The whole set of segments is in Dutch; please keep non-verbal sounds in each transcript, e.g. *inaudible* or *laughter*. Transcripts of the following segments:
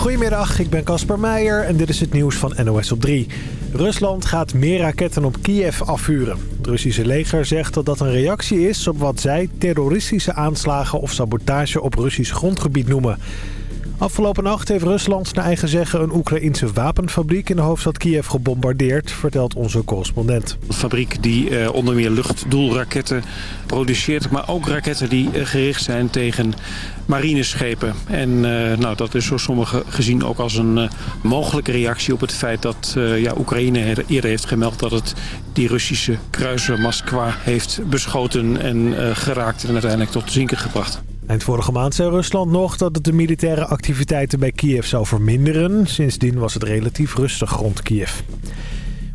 Goedemiddag, ik ben Casper Meijer en dit is het nieuws van NOS op 3. Rusland gaat meer raketten op Kiev afvuren. Het Russische leger zegt dat dat een reactie is op wat zij terroristische aanslagen of sabotage op Russisch grondgebied noemen. Afgelopen nacht heeft Rusland naar eigen zeggen een Oekraïense wapenfabriek in de hoofdstad Kiev gebombardeerd, vertelt onze correspondent. Een fabriek die eh, onder meer luchtdoelraketten produceert, maar ook raketten die eh, gericht zijn tegen marineschepen. En uh, nou, dat is door sommigen gezien ook als een mogelijke reactie op het feit dat ja, Oekraïne eerder heeft gemeld dat het die Russische kruiser Moskwa heeft beschoten en geraakt en uiteindelijk tot zinken gebracht. Eind vorige maand zei Rusland nog dat het de militaire activiteiten bij Kiev zou verminderen. Sindsdien was het relatief rustig rond Kiev.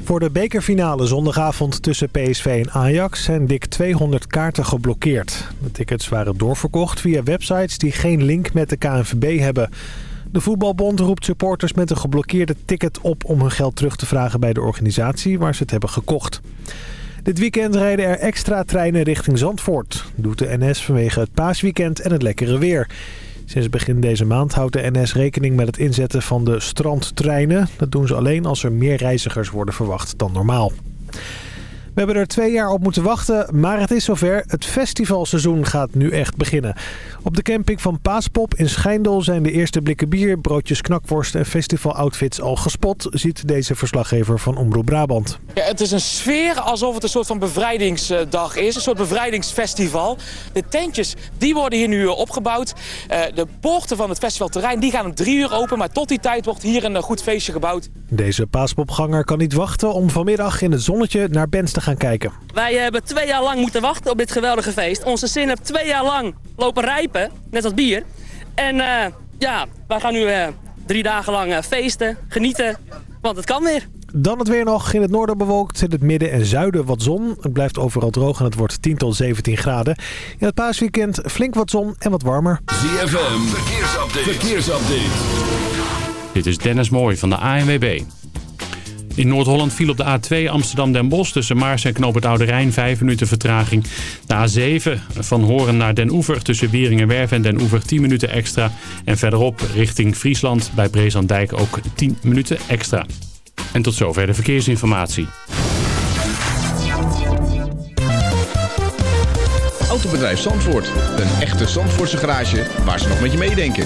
Voor de bekerfinale zondagavond tussen PSV en Ajax zijn dik 200 kaarten geblokkeerd. De tickets waren doorverkocht via websites die geen link met de KNVB hebben. De voetbalbond roept supporters met een geblokkeerde ticket op om hun geld terug te vragen bij de organisatie waar ze het hebben gekocht. Dit weekend rijden er extra treinen richting Zandvoort. Doet de NS vanwege het paasweekend en het lekkere weer. Sinds begin deze maand houdt de NS rekening met het inzetten van de strandtreinen. Dat doen ze alleen als er meer reizigers worden verwacht dan normaal. We hebben er twee jaar op moeten wachten, maar het is zover. Het festivalseizoen gaat nu echt beginnen. Op de camping van Paaspop in Schijndel zijn de eerste blikken bier, broodjes knakworst en festival-outfits al gespot, ziet deze verslaggever van Omroep Brabant. Ja, het is een sfeer alsof het een soort van bevrijdingsdag is, een soort bevrijdingsfestival. De tentjes die worden hier nu opgebouwd. Eh, de poorten van het festivalterrein die gaan om drie uur open, maar tot die tijd wordt hier een goed feestje gebouwd. Deze Paaspopganger kan niet wachten om vanmiddag in het zonnetje naar Benz te gaan kijken. Wij hebben twee jaar lang moeten wachten op dit geweldige feest. Onze zin heeft twee jaar lang lopen rijpen, net als bier. En uh, ja, wij gaan nu uh, drie dagen lang uh, feesten, genieten, want het kan weer. Dan het weer nog. In het noorden bewolkt, in het midden en zuiden wat zon. Het blijft overal droog en het wordt 10 tot 17 graden. In het paasweekend flink wat zon en wat warmer. ZFM, verkeersupdate. verkeersupdate. Dit is Dennis Mooij van de ANWB. In Noord-Holland viel op de A2 Amsterdam-Den Bosch tussen Maars en Knoop het Oude Rijn 5 minuten vertraging. De A7 van Horen naar Den Oever tussen Wieringenwerf en Den Oever 10 minuten extra. En verderop richting Friesland bij Brezandijk ook 10 minuten extra. En tot zover de verkeersinformatie. Autobedrijf Zandvoort. Een echte Zandvoortse garage waar ze nog met je meedenken.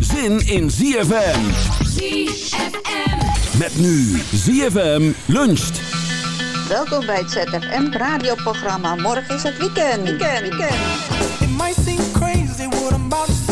zin in ZFM. ZFM. Met nu ZFM luncht. Welkom bij het ZFM radioprogramma. Morgen is het weekend. Weekend, weekend. It might seem crazy what I'm about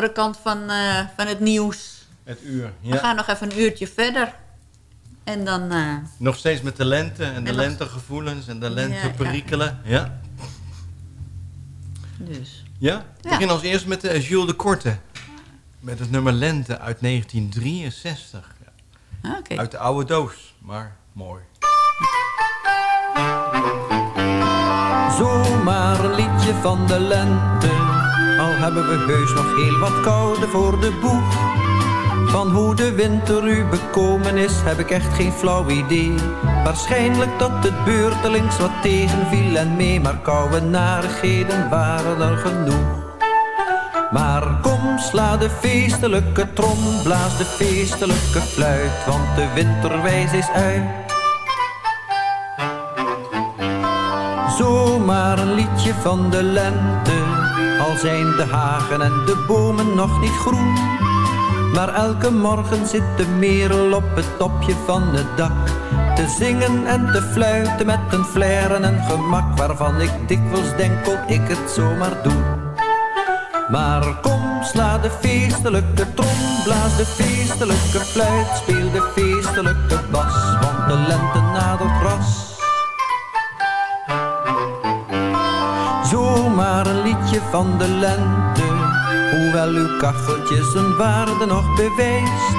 andere kant van, eh, van het nieuws. Het uur, We ja. gaan nog even een uurtje verder. En dan... eh, Nog steeds met de lente en de En lentegevoelens en de Ja, lenteperikelen. Ja. dus. Ja? We beginnen als eerst met de Jules de Korte. Met het nummer Lente uit 1963. Ja. Ah, Oké. Uit de oude doos, maar mooi. Zomaar een liedje van de lente. Hebben we heus nog heel wat koude voor de boeg. Van hoe de winter u bekomen is, heb ik echt geen flauw idee. Waarschijnlijk dat het beurtelings wat tegenviel en mee, maar koude narigheden waren er genoeg. Maar kom, sla de feestelijke trom, blaas de feestelijke fluit, want de winterwijs is uit. Zomaar een liedje van de lente, al zijn de hagen en de bomen nog niet groen. Maar elke morgen zit de merel op het topje van het dak, te zingen en te fluiten met een flair en een gemak, waarvan ik dikwijls denk kon ik het zomaar doen. Maar kom, sla de feestelijke trom, blaas de feestelijke fluit, speel de feestelijke bas, want de lente nadert ras. Zomaar een liedje van de lente, hoewel uw kacheltje zijn waarde nog bewijst.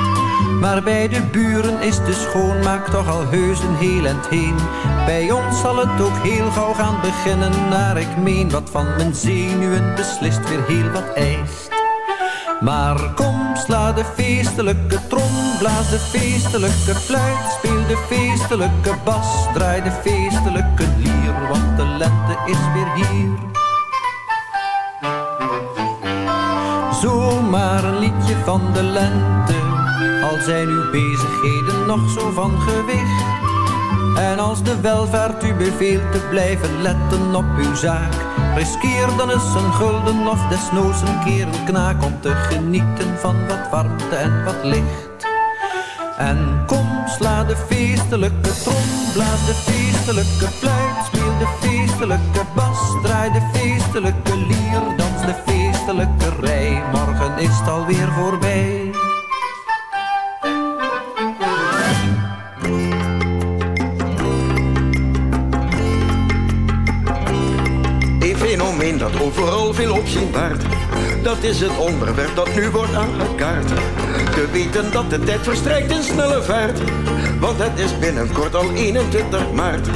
Maar bij de buren is de schoonmaak toch al heus een heel end heen. Bij ons zal het ook heel gauw gaan beginnen, naar ik meen wat van mijn zenuwen beslist weer heel wat eist. Maar kom, sla de feestelijke trom, blaas de feestelijke fluit, speel de feestelijke bas, draai de feestelijke lier, want de lente is weer hier. Zomaar een liedje van de lente, al zijn uw bezigheden nog zo van gewicht. En als de welvaart u beveelt te blijven letten op uw zaak, riskeer dan eens een gulden of desnoods een keer een knaak om te genieten van wat warmte en wat licht. En kom, sla de feestelijke trom, blaas de feestelijke fluit, speel de feestelijke bas, draai de feestelijke lier, dans de feestelijke Morgen is het alweer voorbij. Een fenomeen dat overal veel opzien baart. Dat is het onderwerp dat nu wordt aangekaart. Te weten dat de tijd verstrijkt in snelle vaart. Want het is binnenkort al 21 maart.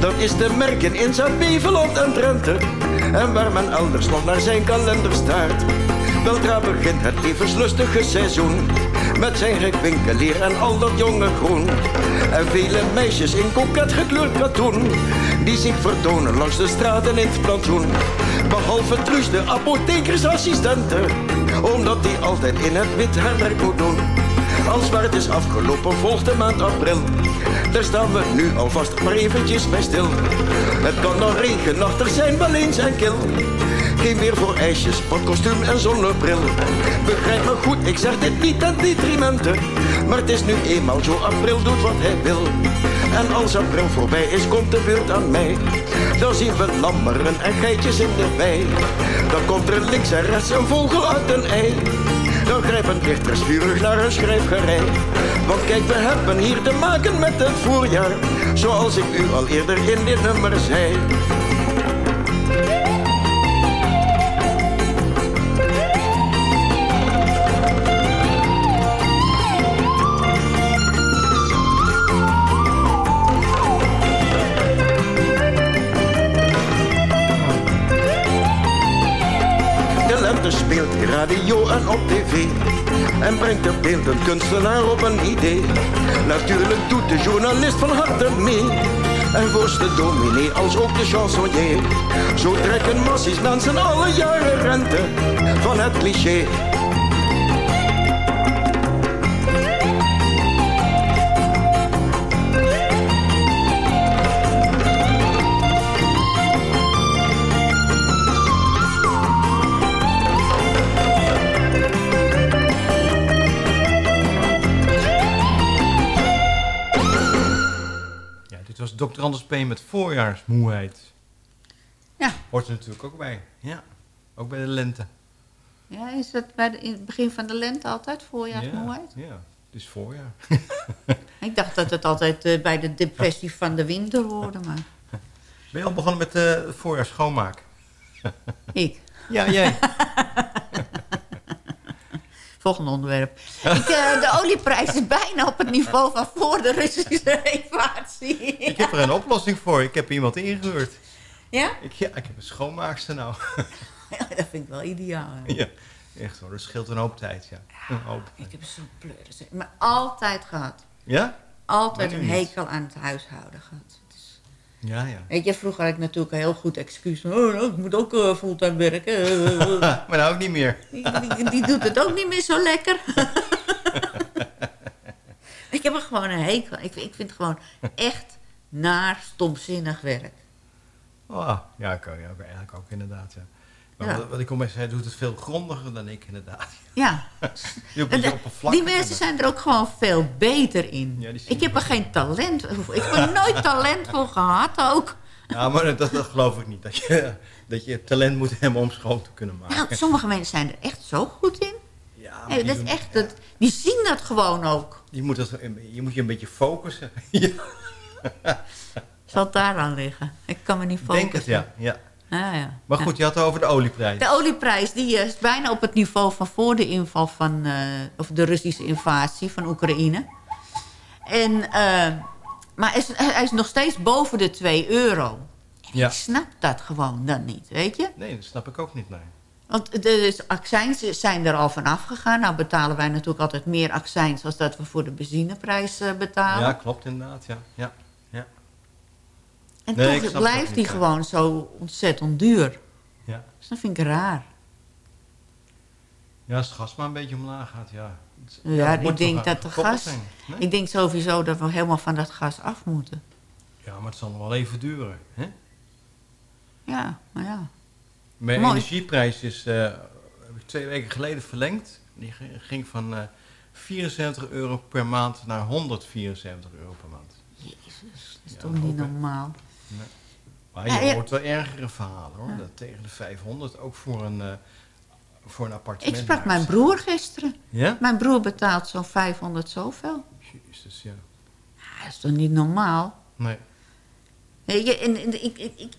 Dat is te merken in Zuid-Beveland en Drenthe. En waar men elders nog naar zijn kalender staart. Weldra begint het levenslustige seizoen. Met zijn rijk winkelier en al dat jonge groen. En vele meisjes in koket gekleurd katoen. Die zich vertonen langs de straten in het plantsoen. Behalve Truus de apothekersassistenten. Omdat die altijd in het wit haar werk moet doen. Als waar het is afgelopen volgt de maand april. Daar staan we nu alvast maar eventjes bij stil. Het kan nog regenachtig zijn, wel eens en kil. Geen weer voor ijsjes, badkostuum en zonnebril. Begrijp me goed, ik zeg dit niet aan detrimenten. Maar het is nu eenmaal zo, april doet wat hij wil. En als april voorbij is, komt de beurt aan mij. Dan zien we lammeren en geitjes in de wei. Dan komt er links en rechts een vogel uit een ei. Dan grijpen dichters vurig naar een schrijfgerij. Want kijk, we hebben hier te maken met het voorjaar. Zoals ik u al eerder in dit nummer zei. Radio en op tv. En brengt de beeldend kunstenaar op een idee. Natuurlijk doet de journalist van harte mee. En voorste dominee als ook de chansonnier. Zo trekken massies mensen alle jaren rente van het cliché. Anders P. met voorjaarsmoeheid. Ja. Hoort er natuurlijk ook bij. Ja, ook bij de lente. Ja, is dat bij de, in het begin van de lente altijd voorjaarsmoeheid? Ja, ja, het is voorjaar. *laughs* Ik dacht dat het altijd eh, bij de depressie van de winter hoorde, maar Ben je al begonnen met uh, het voorjaar schoonmaak? ik. *laughs* Ja, jij. *laughs* Volgende onderwerp. Ik, eh, de olieprijs is bijna op het niveau van voor de Russische *laughs* invasie. Ik heb er een oplossing voor. Ik heb iemand ingehuurd. Ja? Ik, ja, ik heb een schoonmaakster nou. *laughs* Ja, dat vind ik wel ideaal. hè. ja, echt hoor. Dat scheelt een hoop tijd, ja. Een hoop. Ik heb zo'n pleuris. Maar altijd gehad. Ja? Altijd een hekel aan het huishouden gehad. Ja, ja. Weet je, vroeger had ik natuurlijk een heel goed excuus. Oh, ik moet ook eh, fulltime werken. *laughs* maar nou ook niet meer. Die, die, die doet het ook niet meer zo lekker. *laughs* ik heb er gewoon een hekel. Ik, ik vind het gewoon echt naar, stomzinnig werk. Oh, ja, ik, ja, ook eigenlijk ook inderdaad, ja. Maar Ja. wat, ik om mij zei, doet het veel grondiger dan ik inderdaad. Ja. *laughs* Die mensen zijn er ook gewoon veel beter in. Ja, ik heb er geen talent voor. Ik heb er nooit *laughs* talent voor gehad ook. Ja, maar dat, dat geloof ik niet. Dat je, dat je talent moet hebben om schoon te kunnen maken. Nou, sommige mensen zijn er echt zo goed in. Ja, die dat is echt, dat, die zien dat gewoon ook. Je moet, dat, je moet je een beetje focussen. ja, *laughs* Zal het daaraan liggen? Ik kan me niet focussen. denk het, ja. ja. Ah, ja. Maar goed, je had het over de olieprijs. De olieprijs die is bijna op het niveau van voor de inval van eh, of de Russische invasie van Oekraïne. En, eh, maar hij is, hij is nog steeds boven de 2 euro. Ja. Ik snap dat gewoon dan niet, weet je? Nee, dat snap ik ook niet, nee. Want de dus accijns zijn er al van afgegaan. Nou betalen wij natuurlijk altijd meer accijns... als dat we voor de benzineprijs eh, betalen. Ja, klopt inderdaad, ja. ja. En Nee, toch blijft die gewoon zo ontzettend duur. Ja. Dus dat vind ik raar. Ja, als het gas maar een beetje omlaag gaat, ja. Ja, ik denk dat de gas... zijn, nee? Ik denk sowieso dat we helemaal van dat gas af moeten. Ja, maar het zal nog wel even duren. Hè? Ja, maar ja. Mijn Mooi. energieprijs is eh, heb ik twee weken geleden verlengd. Die ging van eh 74 euro per maand naar 174 euro per maand. Jezus, dat is toch niet normaal. Nee. Maar je ja. hoort wel ergere verhalen hoor. Dat tegen de 500 ook voor een, eh, voor een Ik appartement. sprak mijn broer gisteren. Ja? Mijn broer betaalt zo'n 500 zoveel. Jezus, ja. Dat is toch niet normaal? Nee. Je, en, en ik, ik, ik-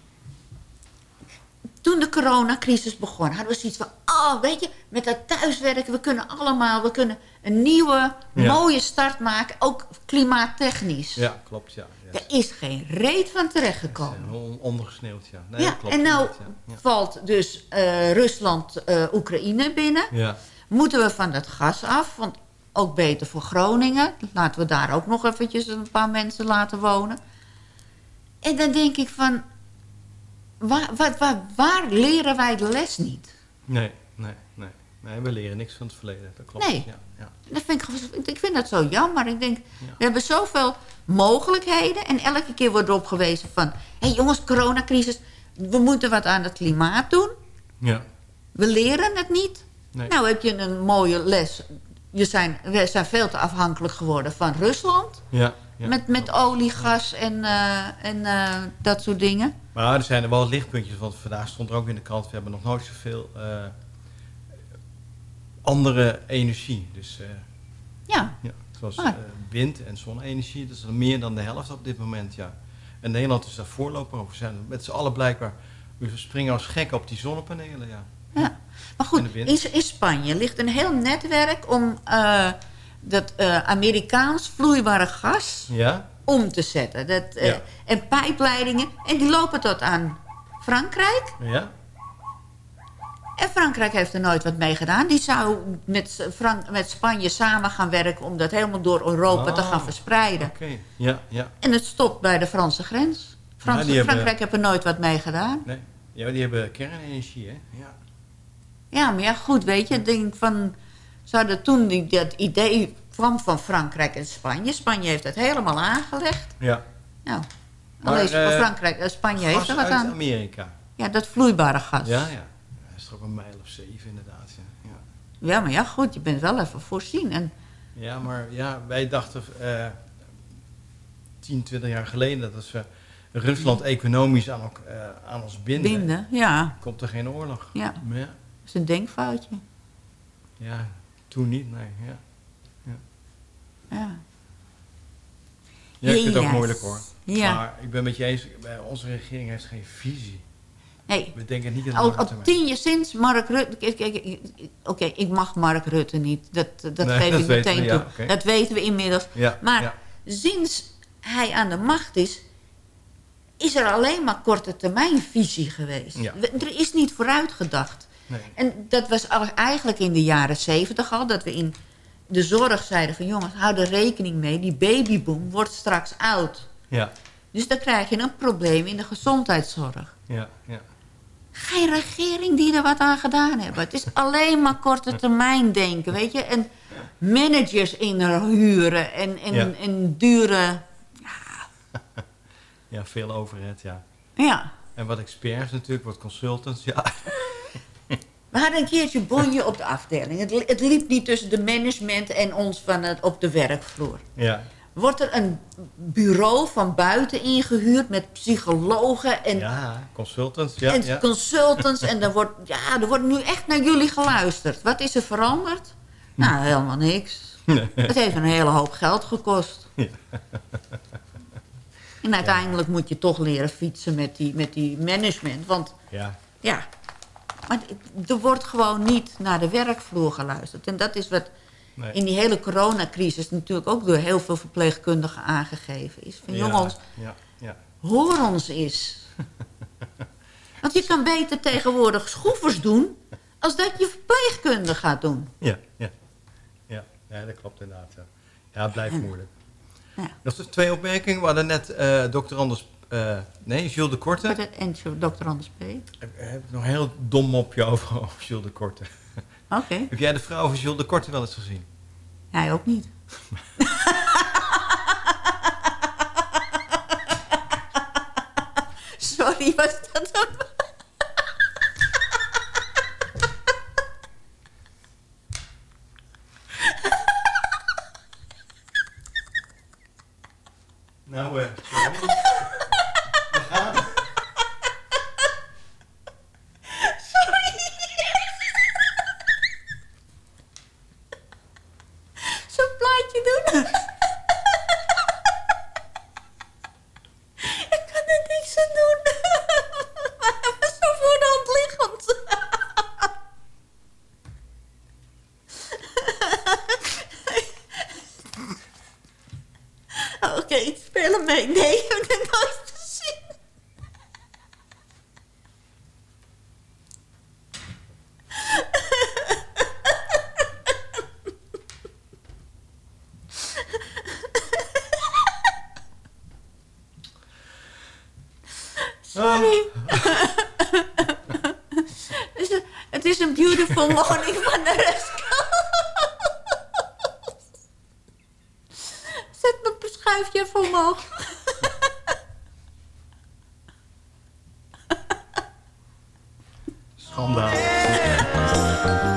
toen de coronacrisis begon, hadden we zoiets van... Oh, weet je, met dat thuiswerken, we kunnen allemaal... we kunnen een nieuwe, Ja. mooie start maken, ook klimaattechnisch. Ja, klopt, ja. Er is geen reet van terechtgekomen. En on- ondergesneeuwd, ja. Nee, ja, klopt en nou inderdaad, valt dus eh, Rusland eh, Oekraïne binnen. Ja. Moeten we van dat gas af, want ook beter voor Groningen. Laten we daar ook nog eventjes een paar mensen laten wonen. En dan denk ik van, waar, waar, waar, waar leren wij de les niet? Nee, nee, we leren niks van het verleden. Dat klopt. Nee. Ja, ja. Dat vind ik, ik vind dat zo jammer. Ik denk, we hebben zoveel mogelijkheden. En elke keer wordt erop gewezen van... hé hey jongens, coronacrisis, we moeten wat aan het klimaat doen. ja. We leren het niet. Nee. Nou heb je een mooie les. Je zijn, we zijn veel te afhankelijk geworden van Rusland. Ja, ja. Met, met olie, gas en, eh, en eh, dat soort dingen. Maar er zijn er wel lichtpuntjes, want vandaag stond er ook in de krant... we hebben nog nooit zoveel eh, andere energie. Dus eh, Ja. ja, zoals Ah. eh, wind- en zonne-energie, dat is meer dan de helft op dit moment, ja. En Nederland is daar voorloper op. We zijn met z'n allen blijkbaar... we springen als gek op die zonnepanelen, ja. Maar En goed, in, in Spanje ligt een heel netwerk om eh, dat Amerikaans vloeibare gas Ja? om te zetten. Dat, Ja. En pijpleidingen. En die lopen tot aan Frankrijk. Ja? En Frankrijk heeft er nooit wat mee gedaan. Die zou met, Frank met Spanje samen gaan werken... om dat helemaal door Europa te gaan verspreiden. Oké, ja, ja. En het stopt bij de Franse grens. Frans, Ja, die hebben- Frankrijk heeft er nooit wat mee gedaan. Nee. Ja, maar die hebben kernenergie, hè? Ja. Ja, maar ja, goed, weet je. Ik denk van... Ze hadden toen die, dat idee kwam van Frankrijk en Spanje. Spanje heeft het helemaal aangelegd. Ja. Nou, alleen eh, Frankrijk, Spanje heeft er wat uit aan. Amerika. Ja, dat vloeibare gas. Ja, ja. Toch ook een mijl of zeven, inderdaad. Ja, ja. Maar ja, goed, je bent wel even voorzien. En ja maar ja, wij dachten eh 10, 20 jaar geleden... dat als we Rusland economisch aan, eh, aan ons binden... binden, ja. komt er geen oorlog. Ja. Dat is een denkfoutje. Ja, toen niet, nee. Ja. Ja, Ja. ja ik vind het ook moeilijk hoor. Ja. Maar ik ben met je eens, bij onze regering heeft geen visie. Nee. We denken niet aan de Al, tien jaar sinds Mark Rutte... ik- Oké, ik mag Mark Rutte niet. Dat, dat Nee, geef dat ik meteen we, ja, toe. Dat weten we inmiddels. Ja, maar ja. sinds hij aan de macht is... is er alleen maar korte termijn visie geweest. Er is niet vooruit gedacht. Nee. En dat was al- eigenlijk in de jaren zeventig al... dat we in de zorg zeiden van... jongens, hou er rekening mee. Die babyboom wordt straks oud. Ja, Dus dan krijg je een probleem in de gezondheidszorg. ja, ja. Geen regering die er wat aan gedaan hebben. Het is alleen maar korte termijn denken, weet je. En managers inhuren en, en, Ja. en dure... *laughs* Ja, veel overheid, ja. Ja. En wat experts natuurlijk, wat consultants, ja. We hadden een keertje bonje op de afdeling. Het, het liep niet tussen de management en ons van het, op de werkvloer. Ja, Wordt er een bureau van buiten ingehuurd met psychologen en, ja consultants, ja. en ja. consultants. En er wordt, ja, er wordt nu echt naar jullie geluisterd. Wat is er veranderd? Nou, helemaal niks. Het heeft een hele hoop geld gekost. En uiteindelijk moet je toch leren fietsen met die, met die management. Want Ja, ja, maar er wordt gewoon niet naar de werkvloer geluisterd. En dat is wat Nee. in die hele coronacrisis natuurlijk ook door heel veel verpleegkundigen aangegeven is. Van ja, jongens, Ja, ja. hoor ons eens. *laughs* Want je kan beter tegenwoordig schroevers doen... als dat je verpleegkunde gaat doen. Ja, ja. Ja, dat klopt inderdaad. Ja, ja het blijft moeilijk. Ja. Dat is twee opmerkingen. We hadden net eh dokter Anders... eh, nee, Jules de Korte. En dokter Anders P. Heb, heb ik nog een heel dom mopje over, *laughs* over Jules de Korte. Oké, Heb jij de vrouw van Jules de Korte wel eens gezien? hij ook niet. *laughs* Sorry, was dat dan? Nou, eh plaatje doen. Ik kan er niks aan doen. Maar hij was zo voor de hand liggend. Oké, ik speel hem mee. Nee, ik heb het nooit gezien. Sorry. Het is een- Het is een beautiful morning van de rest. Zet mijn schuifje even omhoog. Schandaal.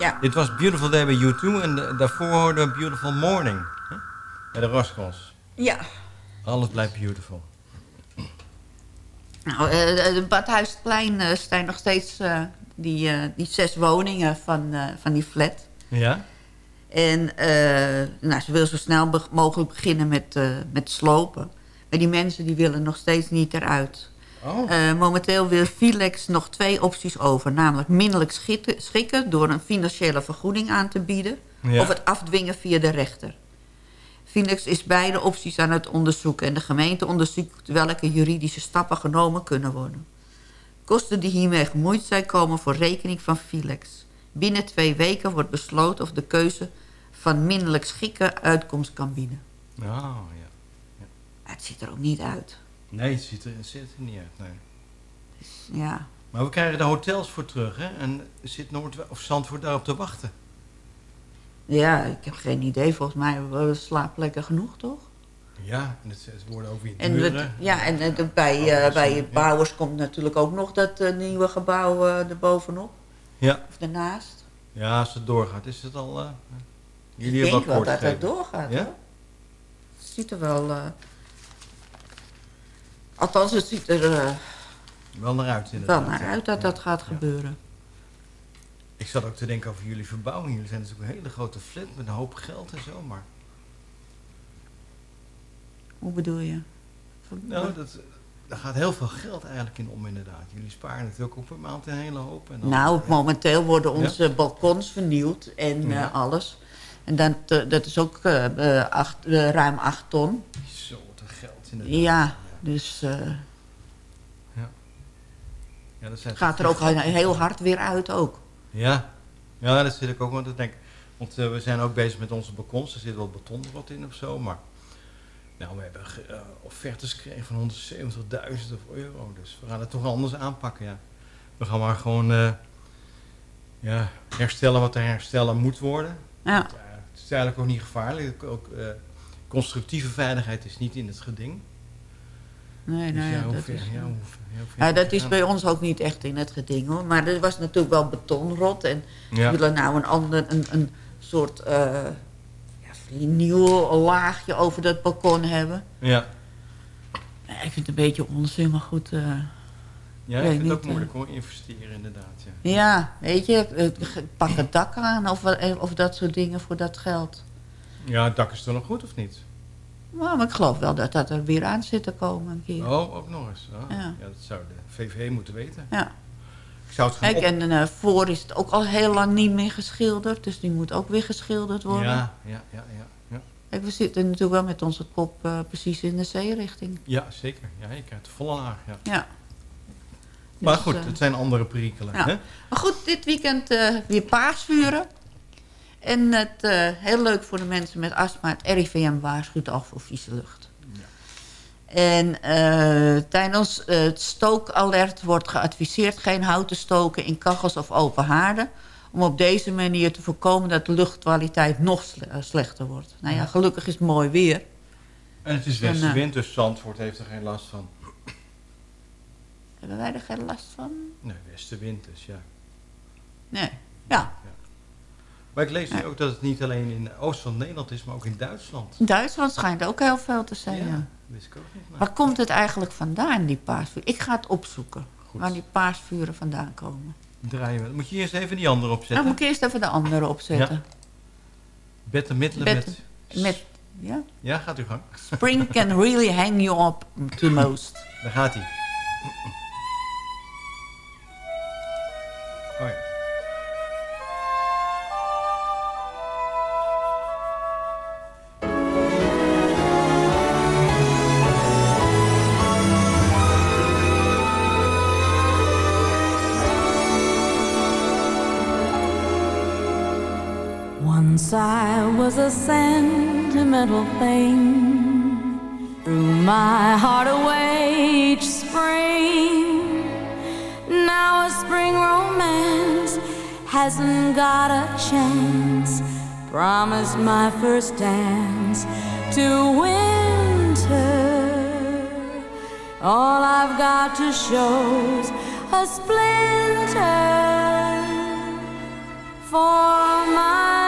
Ja? Dit was Beautiful Day bij U2 en de- daarvoor hoorde we Beautiful Morning. Hè? Bij de Rascals. Ja. Alles blijft beautiful. Nou, het Badhuisplein eh staan nog steeds eh, die, eh, die zes woningen van, van die flat. Ja? En nou, ze wil zo snel be- mogelijk beginnen met, met slopen. Maar die mensen die willen nog steeds niet eruit. Oh. Eh, momenteel wil Filex nog twee opties over. Namelijk minderlijk schikken, schikken door een financiële vergoeding aan te bieden. Ja. Of het afdwingen via de rechter. Filex is beide opties aan het onderzoeken. En de gemeente onderzoekt welke juridische stappen genomen kunnen worden. Kosten die hiermee gemoeid zijn komen voor rekening van Filex. Binnen twee weken wordt besloten of de keuze van minderlijk schikken uitkomst kan bieden. Oh, ja. Het ziet er ook niet uit. Nee, het ziet er, het ziet er niet uit. Nee. Ja. Maar we krijgen de hotels voor terug, hè? En zit Noord of Zandvoort daarop te wachten? Ja, ik heb geen idee. Volgens mij we slapen lekker genoeg, toch? Ja, en het, het worden ook weer En ja, en bij, Oh, eh, dat bij ja. bouwers komt natuurlijk ook nog dat eh, nieuwe gebouw eh erbovenop. Ja. Of daarnaast. Ja, als het doorgaat, is het al... jullie Ik denk wel dat het doorgaat, Ja? hoor. Het ziet er wel... althans, het ziet er eh, Wel naar uit wel inderdaad. naar uit dat dat gaat gebeuren. Ik zat ook te denken over jullie verbouwing. Jullie zijn natuurlijk een hele grote flat met een hoop geld en zo, maar... Hoe bedoel je? Nou, dat, daar gaat heel veel geld eigenlijk in om inderdaad. Jullie sparen natuurlijk ook per maand een hele hoop. En dan, Nou, momenteel worden Ja? onze balkons vernieuwd en eh, alles. En dat, dat is ook eh, eh, acht, ruim 8 ton. Zo, wat een geld inderdaad. Ja, dus eh Ja, dat zijn gaat er ook he- heel hard weer uit ook. Ja, ja dat zit ik ook aan te denken. Want eh, we zijn ook bezig met onze balkons. Er zit wel betonrot in of zo, maar... Nou, we hebben eh, offertes gekregen van 170.000 euro. Dus we gaan het toch anders aanpakken, ja. We gaan maar gewoon ja, herstellen wat er herstellen moet worden. Ja. het is eigenlijk ook niet gevaarlijk. Ook, constructieve veiligheid is niet in het geding. Nee, Dus nou ja, dat is, ja, eh, ja, dat is bij ons ook niet echt in het geding hoor. Maar er was natuurlijk wel betonrot. En we willen nou een ander, een, een soort eh ja, nieuw laagje over dat balkon hebben. Ja. Ik vind het een beetje onzin, maar goed. eh, Ja, ik vind het ook niet, moeilijk hoor, investeren inderdaad. Ja. eh, ja, weet je, eh, pak het dak aan of, eh, of dat soort dingen voor dat geld. ja, het dak is toch nog goed of niet? Maar, maar ik geloof wel dat dat er weer aan zit te komen een keer. Oh, ook nog eens. Oh, Ja. ja. dat zou de VVE moeten weten. Ja. Ik zou het Kijk, op- en eh, voor is het ook al heel lang niet meer geschilderd. Dus die moet ook weer geschilderd worden. Ja, ja, ja, ja, ja. Kijk, we zitten natuurlijk wel met onze kop eh, precies in de zeerichting. Ja, zeker. Ja, je krijgt volle. Ja. Ja. Maar Dus, goed, eh, het zijn andere perikelen. Ja. Hè? Maar goed, dit weekend eh, weer paasvuren. En het eh, heel leuk voor de mensen met astma. Het RIVM waarschuwt al voor vieze lucht. En eh, tijdens het stookalert wordt geadviseerd geen hout te stoken in kachels of open haarden. Om op deze manier te voorkomen dat de luchtkwaliteit nog eh, slechter wordt. Nou ja, gelukkig is het mooi weer. En het is En, westenwind, dus Zandvoort heeft er geen last van. Hebben wij er geen last van? Nee, westenwind dus, ja. Nee, ja. Maar ik lees nu ook dat het niet alleen in oost van Nederland is, maar ook in Duitsland. Duitsland schijnt ook heel veel te zijn. Ja. Wist ik ook niet. maar- Waar komt het eigenlijk vandaan, die paasvuren? Ik ga het opzoeken. Goed. Waar die paasvuren vandaan komen. Draaien we. Moet je eerst even die andere opzetten? moet ik eerst even de andere opzetten. Ja. Bette middelen met... Met, ja? Ja, gaat u gang. Spring can really hang you up to *clears throat* most. Daar gaat hij. Oh ja. Sentimental thing, threw my heart away each spring. Now a spring romance hasn't got a chance. Promised my first dance to winter. All I've got to show's a splinter for my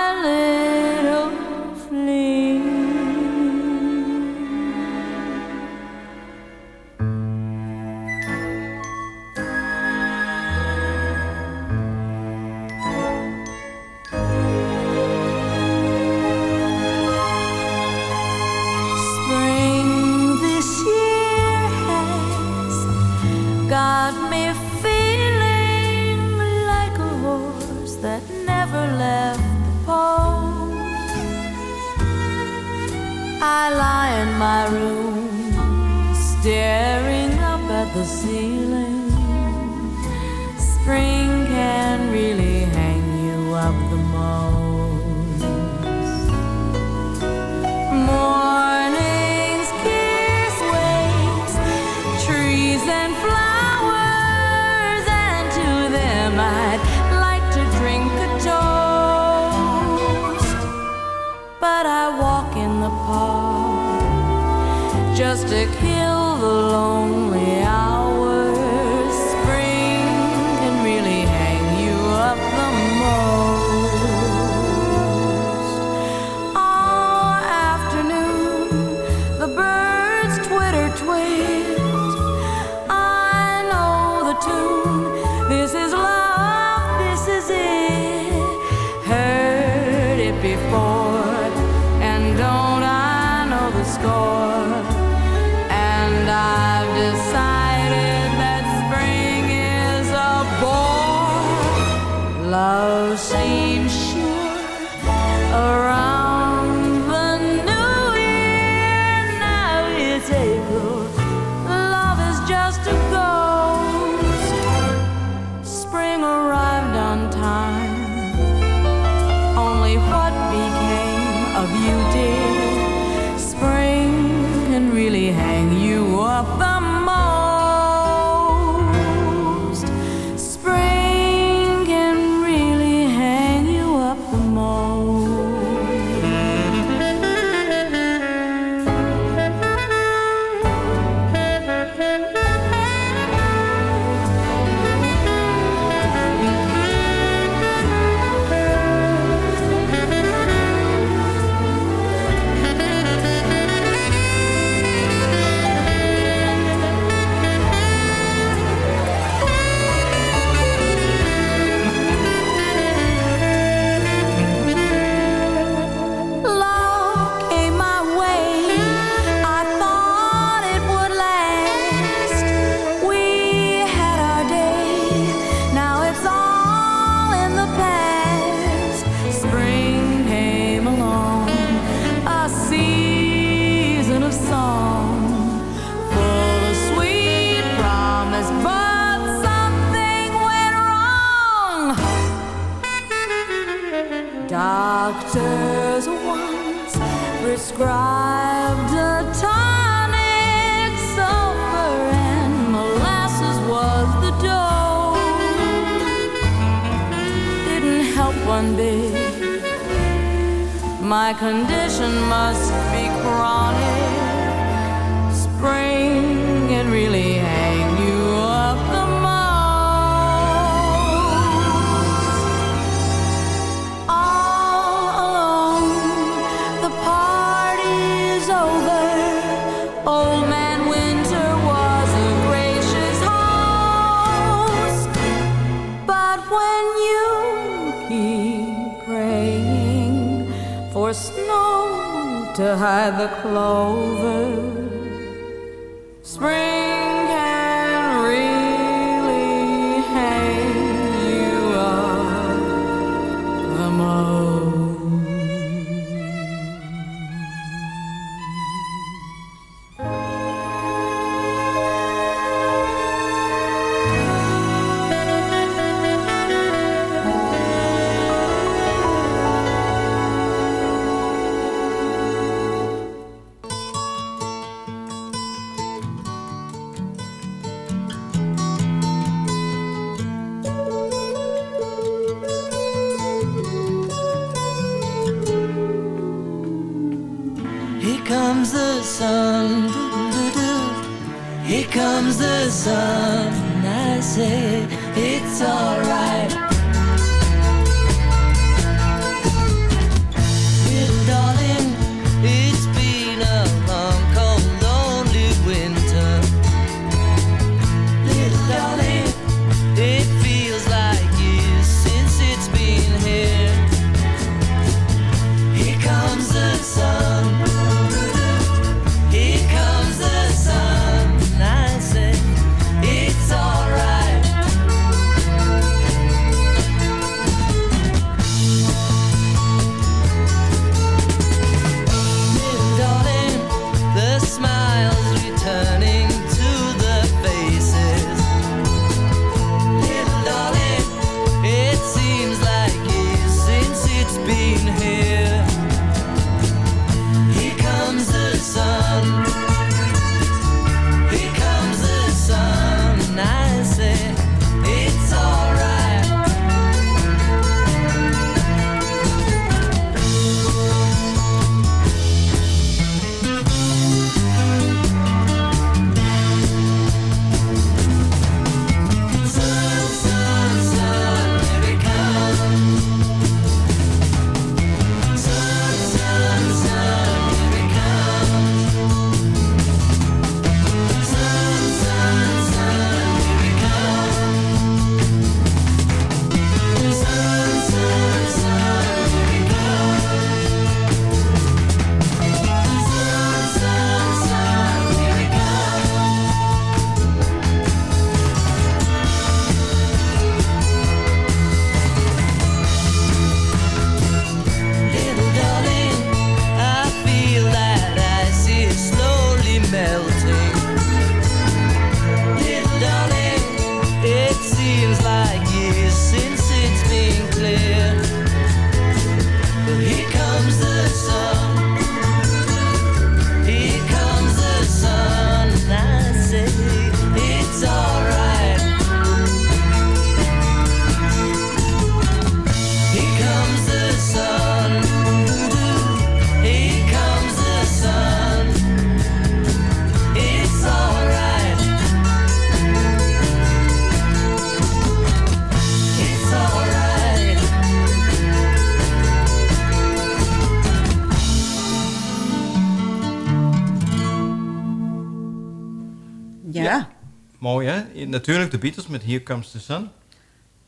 Mooi hè? Natuurlijk de Beatles met Here Comes the Sun.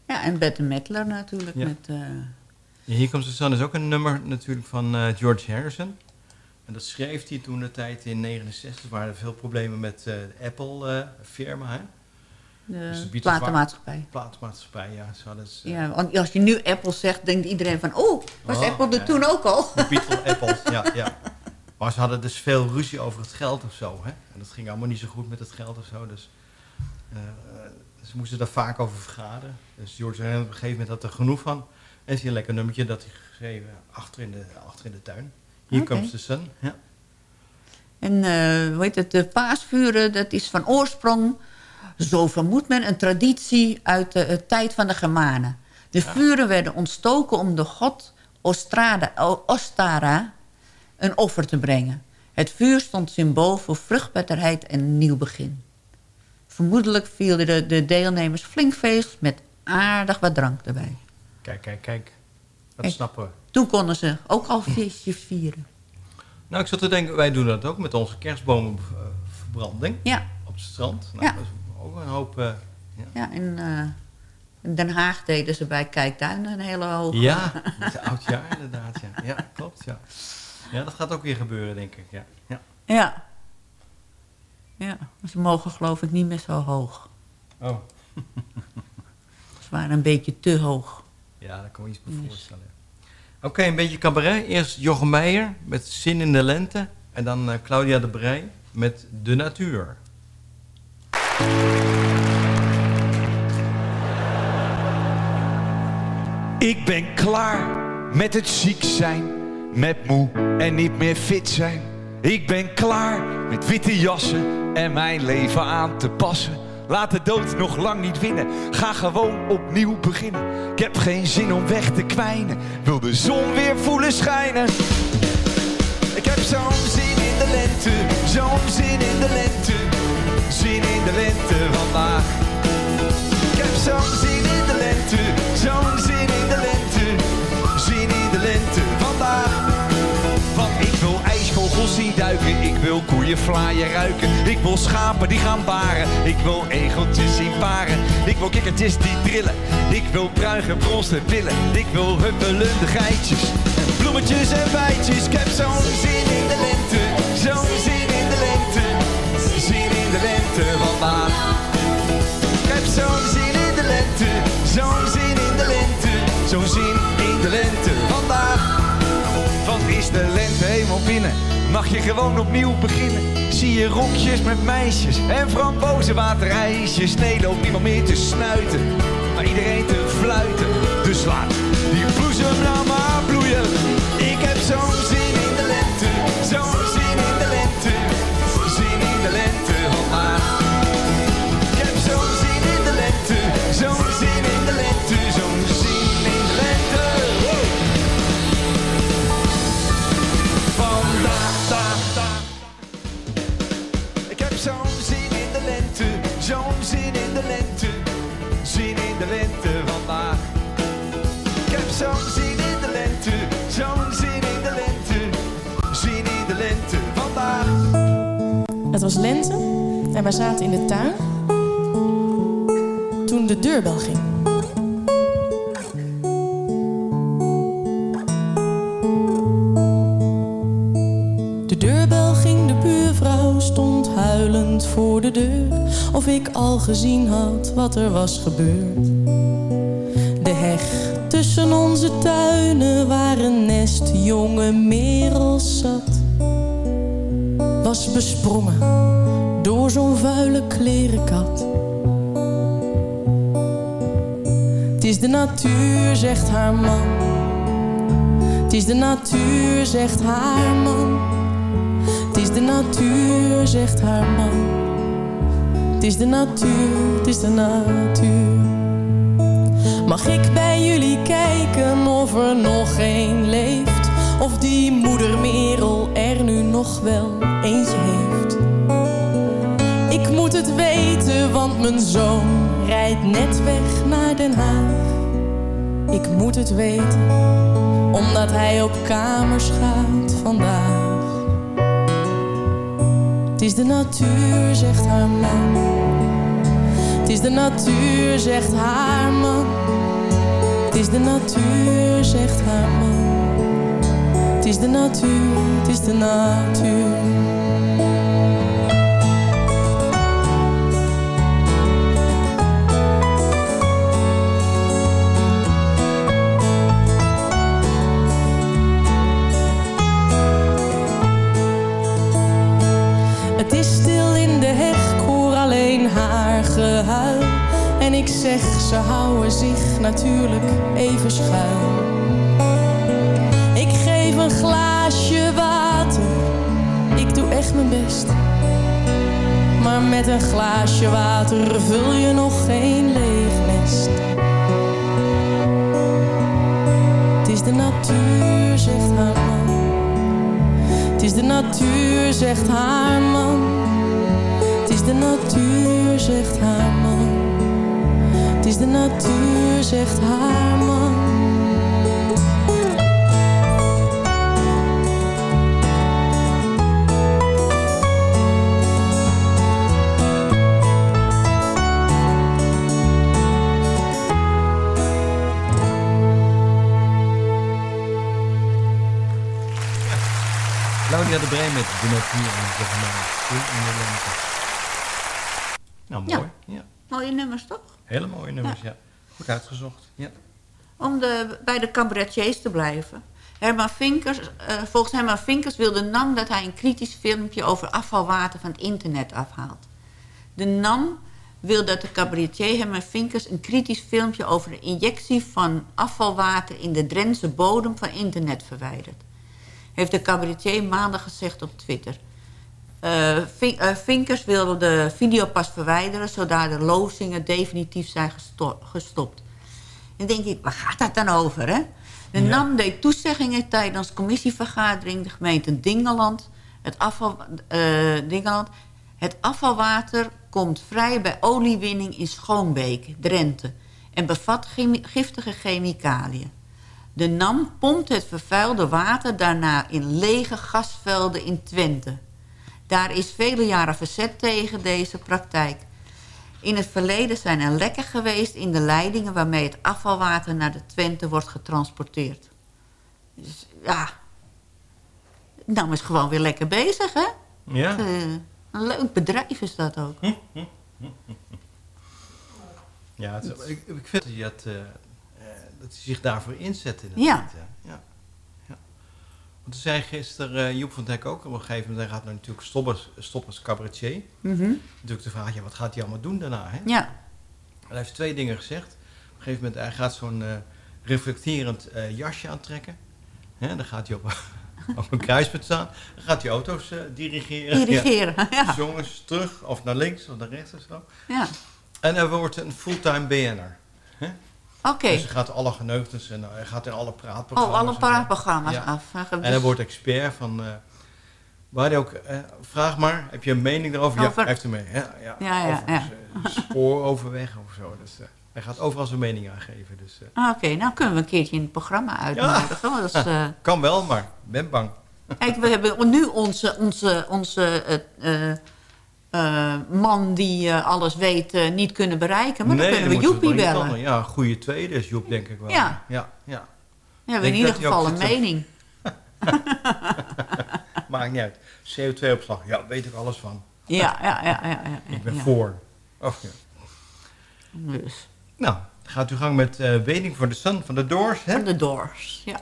Ja, en Bette Midler natuurlijk Ja. met... eh, Ja, Here Comes the Sun is ook een nummer natuurlijk van eh, George Harrison. En dat schreef hij toen de tijd in 69. Er waren veel problemen met eh, de Apple-firma. hè? de Dus de platenmaatschappij. ja. Ze hadden ze, Ja, want als je nu Apple zegt, denkt iedereen van... Oh, was Oh, Apple er ja. toen ook al? De Beatles *laughs* Apples, ja, ja. Maar ze hadden dus veel ruzie over het geld of zo. Hè? En dat ging allemaal niet zo goed met het geld of zo. Dus eh, eh, ze moesten daar vaak over vergaderen. Dus George Harrison op een gegeven moment had er genoeg van. En heeft hij een lekker nummertje dat hij geschreven achter in de, achter in de tuin. Here Oké. comes the sun. Ja. En eh, hoe heet het, de paasvuren, dat is van oorsprong, zo vermoedt men, een traditie uit de eh, tijd van de Germanen. De vuren werden ontstoken om de god Ostrada, Ostara een offer te brengen. Het vuur stond symbool voor vruchtbaarheid en een nieuw begin. Vermoedelijk vielen de, de deelnemers flink feest met aardig wat drank erbij. Kijk, kijk, kijk. Dat Kijk. snappen we. Toen konden ze ook al feestjes vieren. Nou, ik zat te denken, wij doen dat ook met onze kerstbomenverbranding. Ja. Op het strand. Nou, Ja. dat is ook een hoop... eh, ja. Ja, in, eh, in Den Haag deden ze bij Kijkduin een hele hoge... Ja, *laughs* met oudjaar inderdaad. Ja. ja, klopt. Ja. ja, dat gaat ook weer gebeuren, denk ik. Ja. Ja. Ja. Ja, ze mogen geloof ik niet meer zo hoog. Oh. *laughs* Ze waren een beetje te hoog. ja, daar kan me iets bij voorstellen. Oké, een beetje cabaret. Eerst Jochem Meijer met Zin in de Lente. En dan eh, Claudia de Brij met De Natuur. Ik ben klaar met het ziek zijn, met moe en niet meer fit zijn. Ik ben klaar met witte jassen en mijn leven aan te passen. Laat de dood nog lang niet winnen, ga gewoon opnieuw beginnen. Ik heb geen zin om weg te kwijnen, wil de zon weer voelen schijnen. Ik heb zo'n zin in de lente, zo'n zin in de lente. Zin in de lente vandaag. Ik heb zo'n zin in de lente, zo'n zin in de lente. Ik wil koeien vlaaien ruiken. Ik wil schapen die gaan baren, ik wil egeltjes zien paren. Ik wil kikkertjes die trillen, ik wil bruin gebronste pillen. Ik wil huppelende geitjes, bloemetjes en bijtjes. Ik heb zo'n zin in de lente, zo'n zin in de lente. Zin in de lente vandaag. Ik heb zo'n zin in de lente, zo'n zin in de lente, zo'n zin in de lente de lente helemaal binnen, mag je gewoon opnieuw beginnen. Zie je rokjes met meisjes en frambozenwaterijsjes. Nee, loopt niemand meer te snuiten, maar iedereen te fluiten. Dus laat die bloesem nou maar bloeien. Ik heb zo'n Het was lente en wij zaten in de tuin. Toen de deurbel ging. De deurbel ging, de buurvrouw stond huilend voor de deur. Of ik al gezien had wat er was gebeurd. De heg tussen onze tuinen waar een nest jonge merels zat was besprongen door zo'n vuile klerenkat. Het is de natuur, zegt haar man. Het is de natuur, zegt haar man. Het is de natuur, zegt haar man. Het is de natuur, het is de natuur. Mag ik bij jullie kijken of er nog één leeft? Of die moeder Merel er nu nog wel eentje heeft? Ik moet het weten, want mijn zoon rijdt net weg naar Den Haag. Ik moet het weten, omdat hij op kamers gaat vandaag. Het is de natuur, zegt haar man. Het is de natuur, zegt haar man. Het is de natuur, zegt haar man. Het is de natuur, het is de natuur. Zeg, ze houden zich natuurlijk even schuil. Ik geef een glaasje water, ik doe echt mijn best. Maar met een glaasje water vul je nog geen leeg nest. Het is de natuur, zegt haar man. Het is de natuur, zegt haar man. Het is de natuur, zegt haar man. Het is de natuur, zegt haar man. Claudia de Brij met de natuur en maar stil in de lente. Nou, mooi. Ja. Mooie nummers, toch? Hele mooie nummers, ja. Goed uitgezocht. Ja. Om de, bij de cabaretiers te blijven. Herman Vinkers, eh, volgens Herman Vinkers wilde NAM dat hij een kritisch filmpje over afvalwater van het internet afhaalt. De NAM wil dat de cabaretier Herman Vinkers een kritisch filmpje over de injectie van afvalwater in de Drentse bodem van internet verwijdert. Heeft de cabaretier maandag gezegd op Twitter. Eh, eh, Vinkers wilde de video pas verwijderen... zodat de lozingen definitief zijn gesto- gestopt. En dan denk ik, waar gaat dat dan over, hè? De NAM deed toezeggingen tijdens commissievergadering... de gemeente Dingeland. Het, afval, eh, Dingeland. het afvalwater komt vrij bij oliewinning in Schoonbeek, Drenthe... en bevat giftige chemicaliën. De NAM pompt het vervuilde water daarna in lege gasvelden in Twente. Daar is vele jaren verzet tegen deze praktijk. In het verleden zijn er lekken geweest in de leidingen... waarmee het afvalwater naar de Twente wordt getransporteerd. Dus ja, NAM is gewoon weer lekker bezig, hè? Ja. Eh, een leuk bedrijf is dat ook. Ja, het is- ik, ik vind dat hij, dat, eh, dat zich daarvoor inzet. Ja. Ja. Ja. Want toen zei gisteren eh, Joep van Dijk ook op een gegeven moment... hij gaat nou natuurlijk stoppen, stoppen als cabaretier. Mhm. Natuurlijk de vraag, ja, wat gaat hij allemaal doen daarna? Hè? Ja. En hij heeft twee dingen gezegd. Op een gegeven moment, hij gaat zo'n eh, reflecterend eh, jasje aantrekken. Hè, dan gaat hij op, *laughs* op een kruispunt staan. Dan gaat hij auto's dirigeren. Dirigeren, *laughs* ja. Jongens, terug of naar links of naar rechts of zo. Ja. En hij wordt een fulltime BN'er. Oké. Dus hij gaat alle geneugtes en eh, hij gaat in alle praatprogramma's. Oh, alle en praatprogramma's Ja. af. Dus- En hij wordt expert van... eh, waar hij ook... eh, vraag maar, heb je een mening erover? Ja, hij heeft er mee. Ja, ja, Ja, ja, over ja. z- spooroverweg of zo. Dus, hij gaat overal zijn mening aangeven. Dus, Ah, Oké, nou kunnen we een keertje in het programma uitnodigen. want Dat is, *laughs* eh, kan wel, maar ben bang. Kijk, we hebben nu onze, onze, onze eh, man die eh, alles weet eh, niet kunnen bereiken. Maar dan kunnen we Joepie bellen. Ja, een goede tweede is Joep, denk ik wel. Ja. ja, ja. We hebben in ieder geval een mening. *laughs* Maakt niet uit. CO2-opslag, ja, weet ik alles van. Ja, ja, ja. ja, ja, ja, Ik ben ja. voor. Ja. Dus. Nou, gaat u gang met Waiting for the Sun van de Doors. Hè? Van de Doors, ja.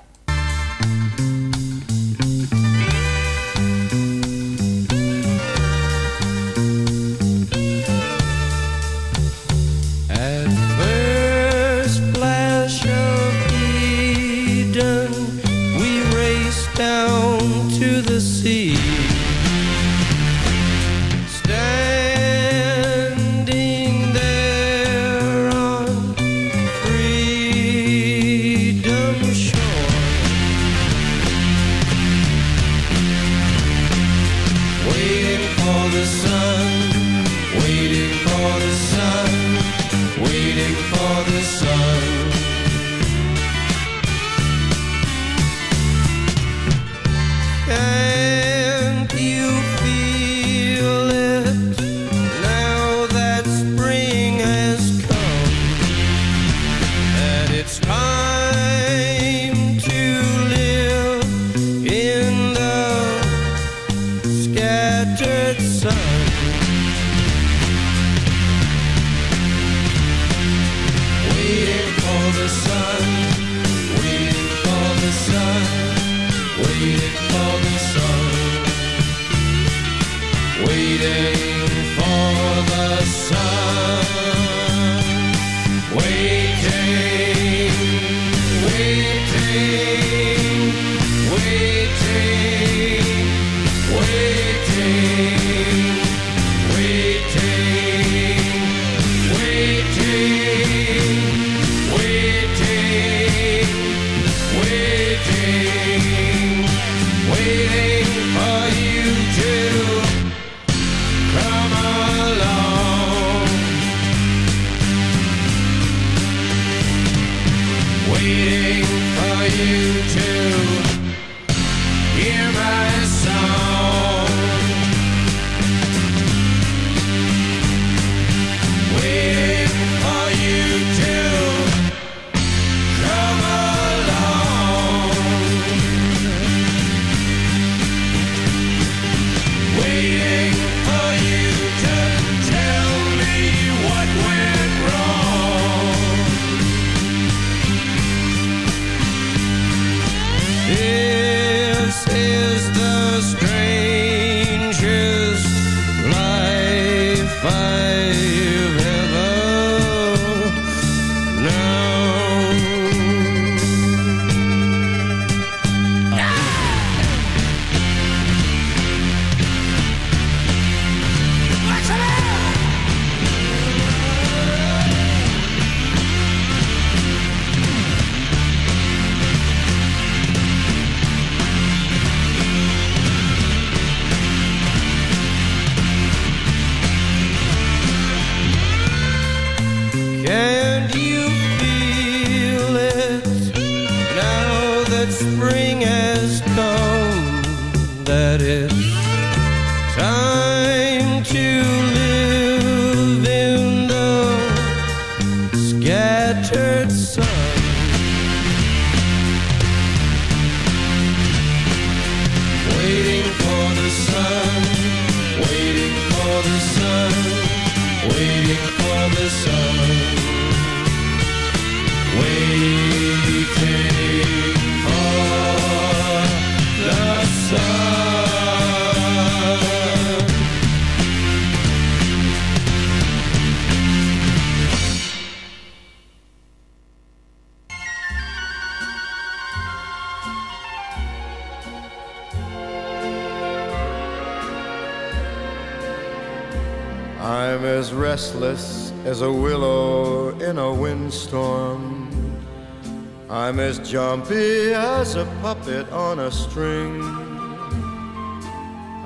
here. Restless as a willow in a windstorm. I'm as jumpy as a puppet on a string.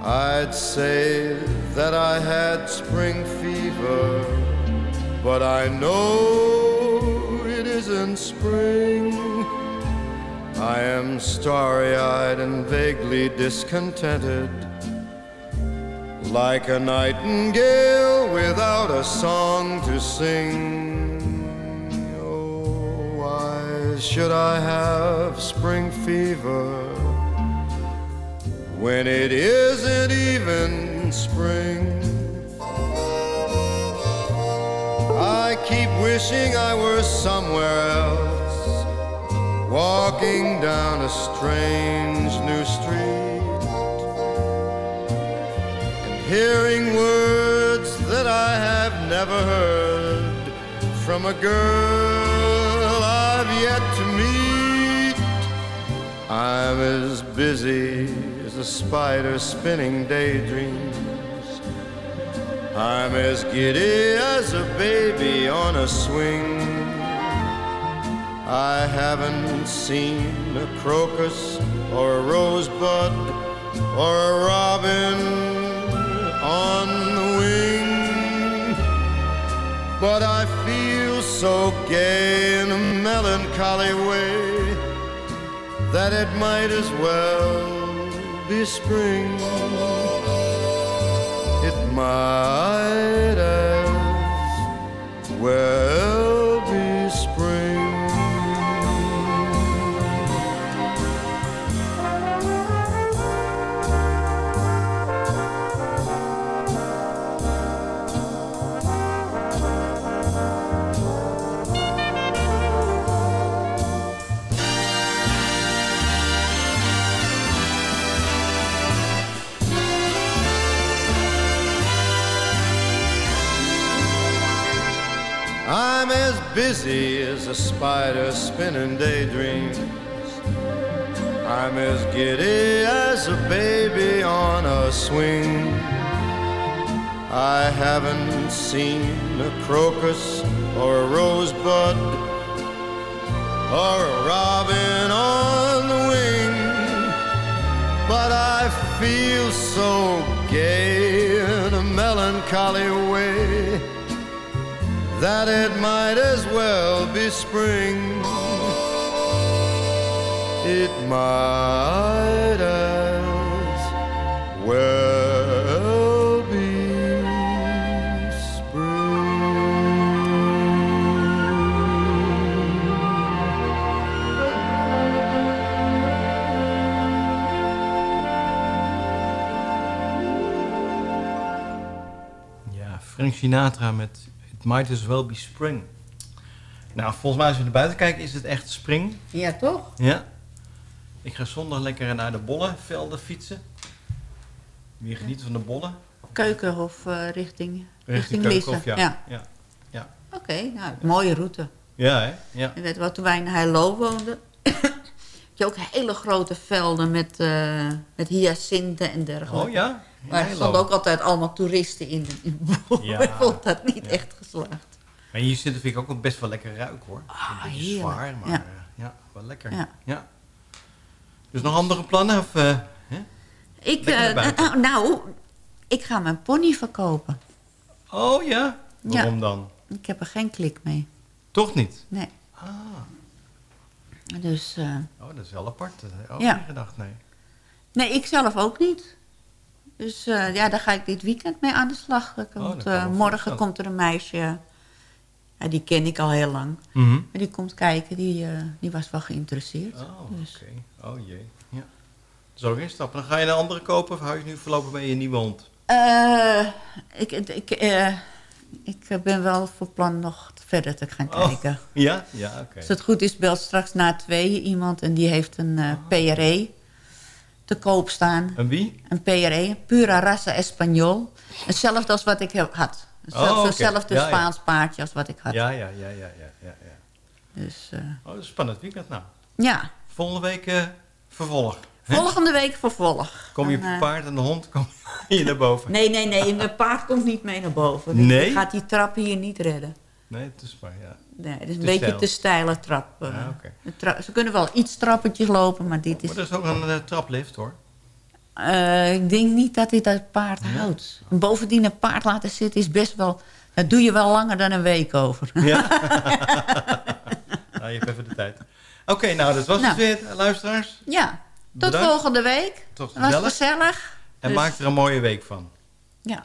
I'd say that I had spring fever, but I know it isn't spring. I am starry eyed and vaguely discontented. Like a nightingale without a song to sing. Oh, why should I have spring fever when it isn't even spring? I keep wishing I were somewhere else, walking down a strange new street hearing words that I have never heard from a girl I've yet to meet. I'm as busy as a spider spinning daydreams. I'm as giddy as a baby on a swing. I haven't seen a crocus or a rosebud or a robin on the wing. But I feel so gay in a melancholy way that it might as well be spring. It might as well busy as a spider spinning daydreams. I'm as giddy as a baby on a swing. I haven't seen a crocus or a rosebud or a robin on the wing, but I feel so gay in a melancholy way that it might as well be spring. It might as well be Ja, Frank Sinatra met Might As Well Be Spring. Nou, volgens mij als we naar buiten kijken is het echt spring. Ja, toch? Ja. Ik ga zondag lekker naar de bollenvelden fietsen. Wie geniet van de bollen? Keukenhof eh, richting, richting, Keukenhof, Lisse. ja. ja. ja. Oké, nou, mooie route. Ja, hè? Ja. Je weet wat, toen wij in Heilo woonden... je ook hele grote velden met, eh met hyacinten en dergelijke. Oh ja? Maar er stonden ook altijd allemaal toeristen in. in Ja. *laughs* Ik vond dat niet echt geslaagd. Maar hier zitten vind ik ook wel best wel lekker ruik hoor. Ah, een beetje heerlijk. zwaar, maar Ja. ja. ja, wel lekker. Ja. Dus nog andere plannen? Of, eh, hè? Ik, eh, nou, ik ga mijn pony verkopen. Oh ja? Waarom dan? Ik heb er geen klik mee. Toch niet? Nee. Ah. Dus, eh, Oh, dat is wel apart. Dat heb ik ook Ja. niet gedacht, nee. nee, ik zelf ook niet. Dus eh, ja, daar ga ik dit weekend mee aan de slag. Komt, kan eh, morgen komt er een meisje. Ja, die ken ik al heel lang. Mhm. Maar die komt kijken, die, eh, die was wel geïnteresseerd. Oh, Dus- oké. Oh jee. Ja. Zo instappen. Dan ga je een andere kopen of hou je nu voorlopig bij je nieuwe hond? Eh, ik, ik, eh, ik ben wel voor plan nog verder te gaan Oh, kijken. ja? Ja, oké. Als het goed is, belt straks na tweeën iemand en die heeft een eh, PRE te koop staan. Een wie? Een PRE, Pura Raza Español. Hetzelfde als wat ik heb, had. Hetzelfde, Oh, hetzelfde Ja, ja. Spaans paardje als wat ik had. Ja, ja, ja, ja, ja, ja. ja. Dus, eh, Oh, dat is een spannend weekend nou. ja, Volgende week eh, vervolg. Volgende week vervolg. Kom je Dan, paard en de hond kom je *laughs* naar boven? Nee, nee, nee. Mijn paard komt niet mee naar boven. Nee? Die gaat die trap hier niet redden. Nee, het is maar, ja. Nee, het is een Te beetje steil. te steile trap. eh. Ja. Een tra- ze kunnen wel iets trappetjes lopen, maar dit is... Maar er is ook een eh, traplift hoor. Eh, ik denk niet dat hij dat paard houdt. En bovendien een paard laten zitten is best wel... Daar doe je wel langer dan een week over. Ja. *laughs* *laughs* nou, je hebt even de tijd. Oké, nou, dat was Nou. het weer, luisteraars. Ja, tot Bedankt. volgende week. Tot Het was gezellig. gezellig. En Dus- maak er een mooie week van. Ja,